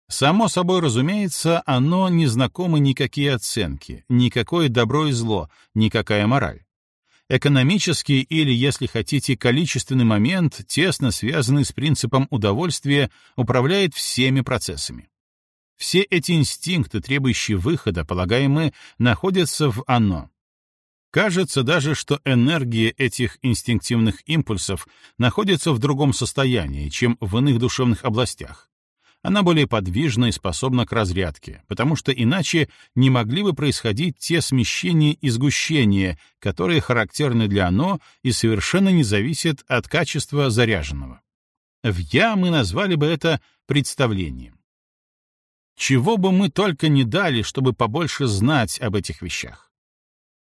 Само собой разумеется, оно не знакомо никакие оценки, никакое добро и зло, никакая мораль. Экономический или, если хотите, количественный момент, тесно связанный с принципом удовольствия, управляет всеми процессами. Все эти инстинкты, требующие выхода, полагаем находятся в «оно». Кажется даже, что энергия этих инстинктивных импульсов находится в другом состоянии, чем в иных душевных областях, она более подвижна и способна к разрядке, потому что иначе не могли бы происходить те смещения и сгущения, которые характерны для оно и совершенно не зависят от качества заряженного. В «я» мы назвали бы это представлением. Чего бы мы только не дали, чтобы побольше знать об этих вещах.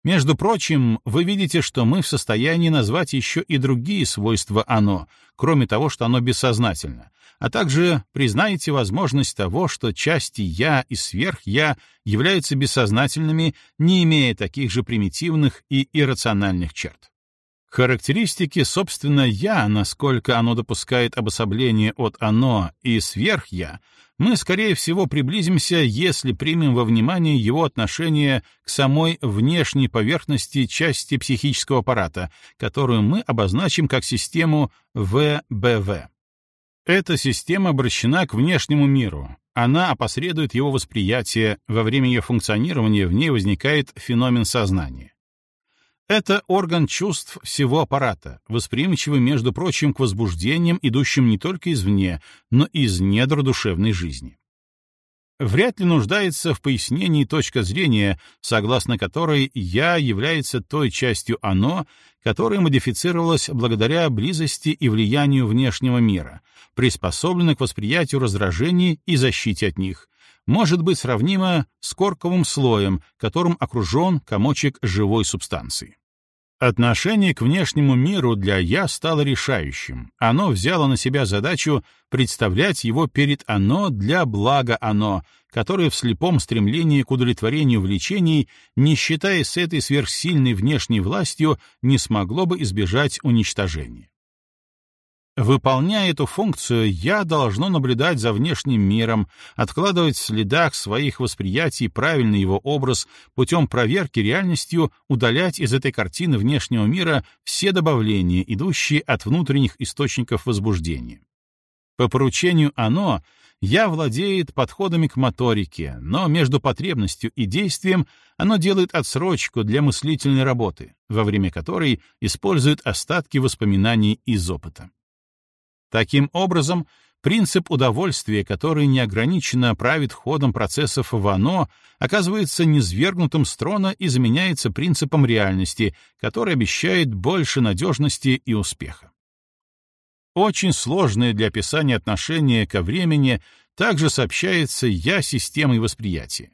Между прочим, вы видите, что мы в состоянии назвать еще и другие свойства «оно», кроме того, что оно бессознательно, а также признаете возможность того, что части «я» и сверх-я являются бессознательными, не имея таких же примитивных и иррациональных черт. Характеристики, собственно, «я», насколько оно допускает обособление от «оно» и сверх-я, мы, скорее всего, приблизимся, если примем во внимание его отношение к самой внешней поверхности части психического аппарата, которую мы обозначим как систему ВБВ. Эта система обращена к внешнему миру. Она опосредует его восприятие, во время ее функционирования в ней возникает феномен сознания. Это орган чувств всего аппарата, восприимчивый, между прочим, к возбуждениям, идущим не только извне, но и из недр душевной жизни. Вряд ли нуждается в пояснении точка зрения, согласно которой «я» является той частью «оно», которая модифицировалась благодаря близости и влиянию внешнего мира, приспособлена к восприятию раздражений и защите от них, может быть сравнимо с корковым слоем, которым окружен комочек живой субстанции. Отношение к внешнему миру для «я» стало решающим. Оно взяло на себя задачу представлять его перед «оно» для блага «оно», которое в слепом стремлении к удовлетворению влечений, не считая с этой сверхсильной внешней властью, не смогло бы избежать уничтожения. Выполняя эту функцию, я должно наблюдать за внешним миром, откладывать в следах своих восприятий правильный его образ, путем проверки реальностью удалять из этой картины внешнего мира все добавления, идущие от внутренних источников возбуждения. По поручению «оно» Я владеет подходами к моторике, но между потребностью и действием оно делает отсрочку для мыслительной работы, во время которой использует остатки воспоминаний из опыта. Таким образом, принцип удовольствия, который неограниченно правит ходом процессов в оно, оказывается низвергнутым с трона и заменяется принципом реальности, который обещает больше надежности и успеха. Очень сложное для описания отношение ко времени также сообщается «я» системой восприятия.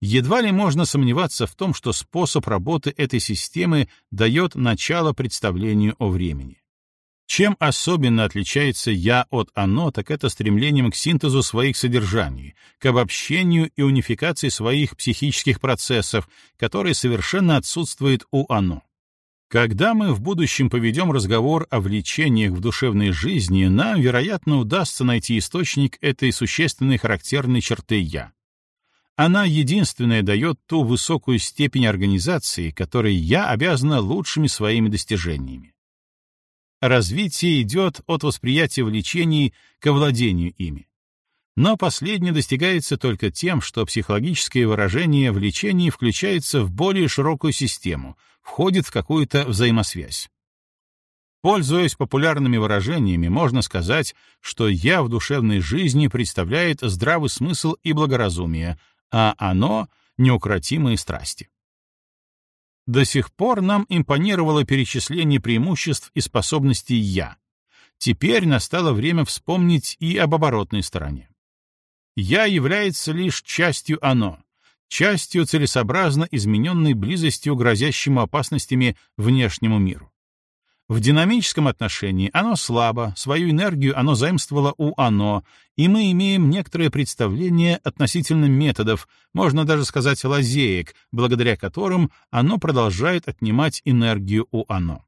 Едва ли можно сомневаться в том, что способ работы этой системы дает начало представлению о времени. Чем особенно отличается «я» от «оно», так это стремлением к синтезу своих содержаний, к обобщению и унификации своих психических процессов, которые совершенно отсутствует у «оно». Когда мы в будущем поведем разговор о влечениях в душевной жизни, нам, вероятно, удастся найти источник этой существенной характерной черты «я». Она единственная дает ту высокую степень организации, которой «я» обязана лучшими своими достижениями. Развитие идет от восприятия влечений к овладению ими. Но последнее достигается только тем, что психологическое выражение влечений включается в более широкую систему, входит в какую-то взаимосвязь. Пользуясь популярными выражениями, можно сказать, что «я» в душевной жизни представляет здравый смысл и благоразумие, а оно — неукротимые страсти. До сих пор нам импонировало перечисление преимуществ и способностей «я». Теперь настало время вспомнить и об оборотной стороне. «Я» является лишь частью «оно», частью целесообразно измененной близостью грозящему опасностями внешнему миру. В динамическом отношении оно слабо, свою энергию оно заимствовало у оно, и мы имеем некоторое представление относительно методов, можно даже сказать лазеек, благодаря которым оно продолжает отнимать энергию у оно.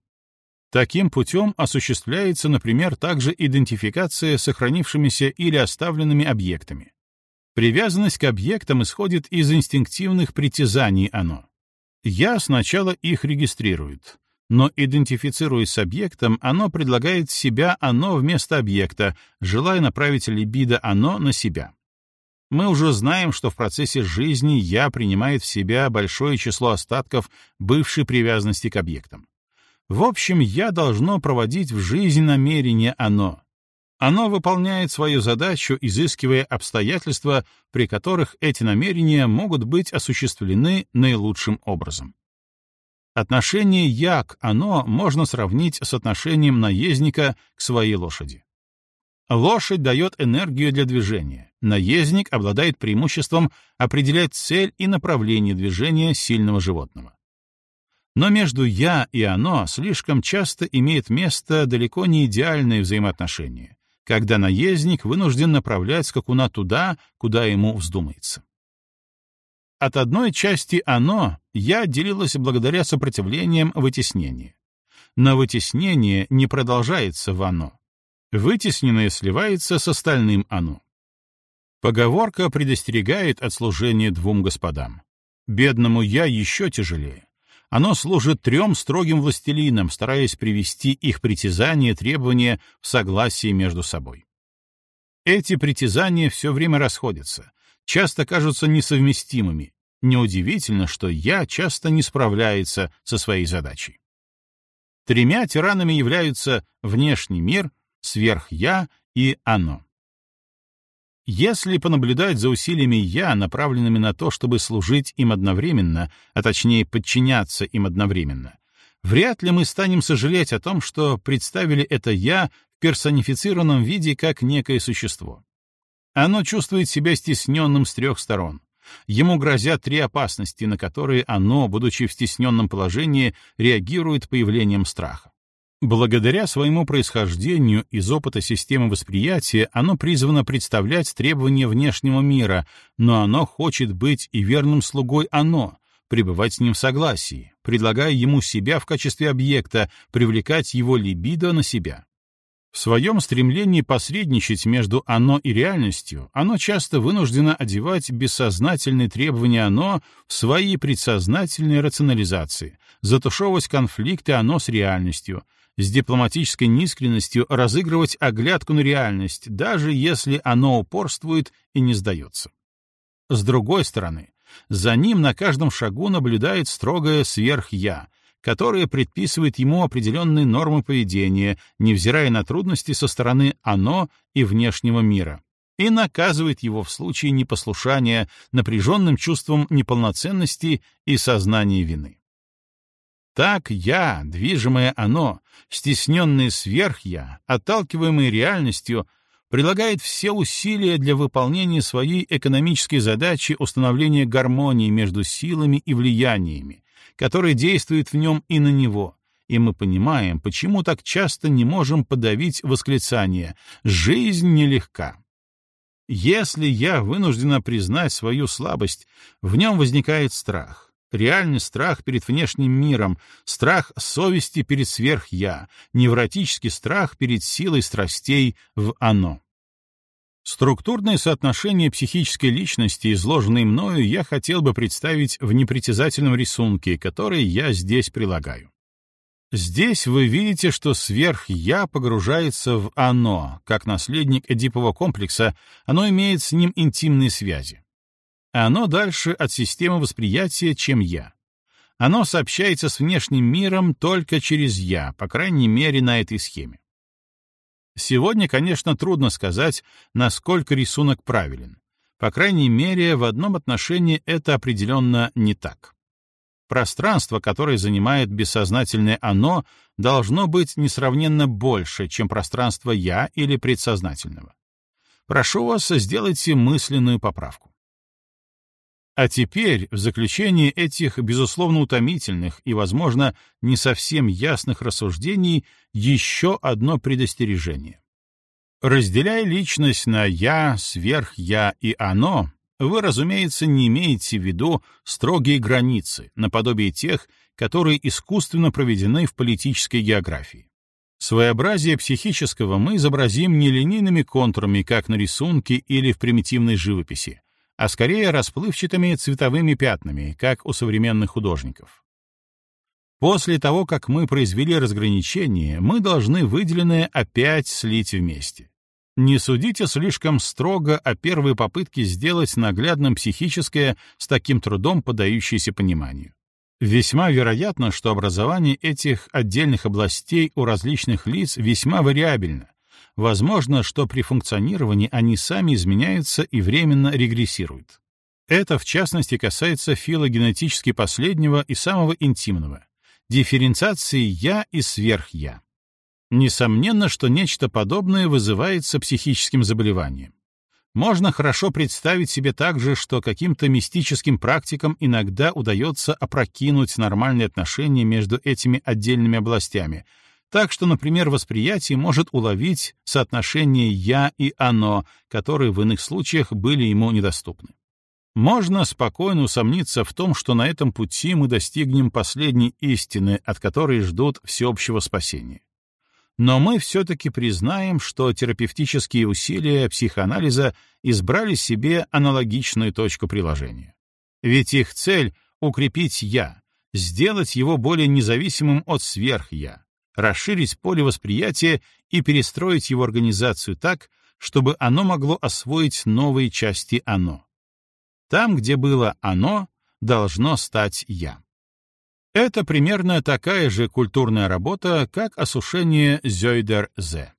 Таким путем осуществляется, например, также идентификация сохранившимися или оставленными объектами. Привязанность к объектам исходит из инстинктивных притязаний оно. Я сначала их регистрирует, но идентифицируясь с объектом, оно предлагает себя оно вместо объекта, желая направить либидо оно на себя. Мы уже знаем, что в процессе жизни «я» принимает в себя большое число остатков бывшей привязанности к объектам. В общем, «я» должно проводить в жизнь намерение «оно». Оно выполняет свою задачу, изыскивая обстоятельства, при которых эти намерения могут быть осуществлены наилучшим образом. Отношение «я» к «оно» можно сравнить с отношением наездника к своей лошади. Лошадь дает энергию для движения. Наездник обладает преимуществом определять цель и направление движения сильного животного. Но между «я» и «оно» слишком часто имеет место далеко не идеальное взаимоотношение, когда наездник вынужден направлять скакуна туда, куда ему вздумается. От одной части оно я делилась благодаря сопротивлениям вытеснения. Но вытеснение не продолжается в оно. Вытесненное сливается с остальным оно. Поговорка предостерегает от служения двум господам. Бедному я еще тяжелее. Оно служит трем строгим властелинам, стараясь привести их притязания требования в согласие между собой. Эти притязания все время расходятся, часто кажутся несовместимыми. Неудивительно, что «я» часто не справляется со своей задачей. Тремя тиранами являются внешний мир, сверх-я и оно. Если понаблюдать за усилиями «я», направленными на то, чтобы служить им одновременно, а точнее подчиняться им одновременно, вряд ли мы станем сожалеть о том, что представили это «я» в персонифицированном виде как некое существо. Оно чувствует себя стесненным с трех сторон. Ему грозят три опасности, на которые оно, будучи в стесненном положении, реагирует появлением страха. Благодаря своему происхождению из опыта системы восприятия оно призвано представлять требования внешнего мира, но оно хочет быть и верным слугой оно, пребывать с ним в согласии, предлагая ему себя в качестве объекта, привлекать его либидо на себя. В своем стремлении посредничать между «оно» и реальностью, оно часто вынуждено одевать бессознательные требования «оно» в свои предсознательные рационализации, затушевывать конфликты «оно» с реальностью, с дипломатической неискренностью разыгрывать оглядку на реальность, даже если оно упорствует и не сдается. С другой стороны, за ним на каждом шагу наблюдает строгое сверх-я, которое предписывает ему определенные нормы поведения, невзирая на трудности со стороны «оно» и внешнего мира, и наказывает его в случае непослушания напряженным чувством неполноценности и сознания вины. Так я, движимое оно, стесненное сверх-я, отталкиваемое реальностью, прилагает все усилия для выполнения своей экономической задачи установления гармонии между силами и влияниями, которые действуют в нем и на него, и мы понимаем, почему так часто не можем подавить восклицание «жизнь нелегка». Если я вынуждена признать свою слабость, в нем возникает страх реальный страх перед внешним миром, страх совести перед сверх-я, невротический страх перед силой страстей в «оно». Структурное соотношение психической личности, изложенное мною, я хотел бы представить в непритязательном рисунке, который я здесь прилагаю. Здесь вы видите, что сверх-я погружается в «оно», как наследник Эдипового комплекса, оно имеет с ним интимные связи. Оно дальше от системы восприятия, чем «я». Оно сообщается с внешним миром только через «я», по крайней мере, на этой схеме. Сегодня, конечно, трудно сказать, насколько рисунок правилен. По крайней мере, в одном отношении это определенно не так. Пространство, которое занимает бессознательное «оно», должно быть несравненно больше, чем пространство «я» или предсознательного. Прошу вас, сделайте мысленную поправку. А теперь, в заключение этих, безусловно, утомительных и, возможно, не совсем ясных рассуждений, еще одно предостережение. Разделяя личность на «я», «сверх-я» и «оно», вы, разумеется, не имеете в виду строгие границы, наподобие тех, которые искусственно проведены в политической географии. Своеобразие психического мы изобразим не линейными контурами, как на рисунке или в примитивной живописи, а скорее расплывчатыми цветовыми пятнами, как у современных художников. После того, как мы произвели разграничение, мы должны выделенное опять слить вместе. Не судите слишком строго о первой попытке сделать наглядным психическое с таким трудом подающееся пониманию. Весьма вероятно, что образование этих отдельных областей у различных лиц весьма вариабельно, возможно, что при функционировании они сами изменяются и временно регрессируют. Это, в частности, касается филогенетически последнего и самого интимного — дифференциации «я» и «сверх-я». Несомненно, что нечто подобное вызывается психическим заболеванием. Можно хорошо представить себе также, что каким-то мистическим практикам иногда удается опрокинуть нормальные отношения между этими отдельными областями, так что, например, восприятие может уловить соотношение «я» и «оно», которые в иных случаях были ему недоступны. Можно спокойно усомниться в том, что на этом пути мы достигнем последней истины, от которой ждут всеобщего спасения. Но мы все-таки признаем, что терапевтические усилия психоанализа избрали себе аналогичную точку приложения. Ведь их цель — укрепить «я», сделать его более независимым от сверх-я, расширить поле восприятия и перестроить его организацию так, чтобы оно могло освоить новые части «оно». Там, где было «оно», должно стать «я». Это примерно такая же культурная работа, как осушение Зёйдер-Зе.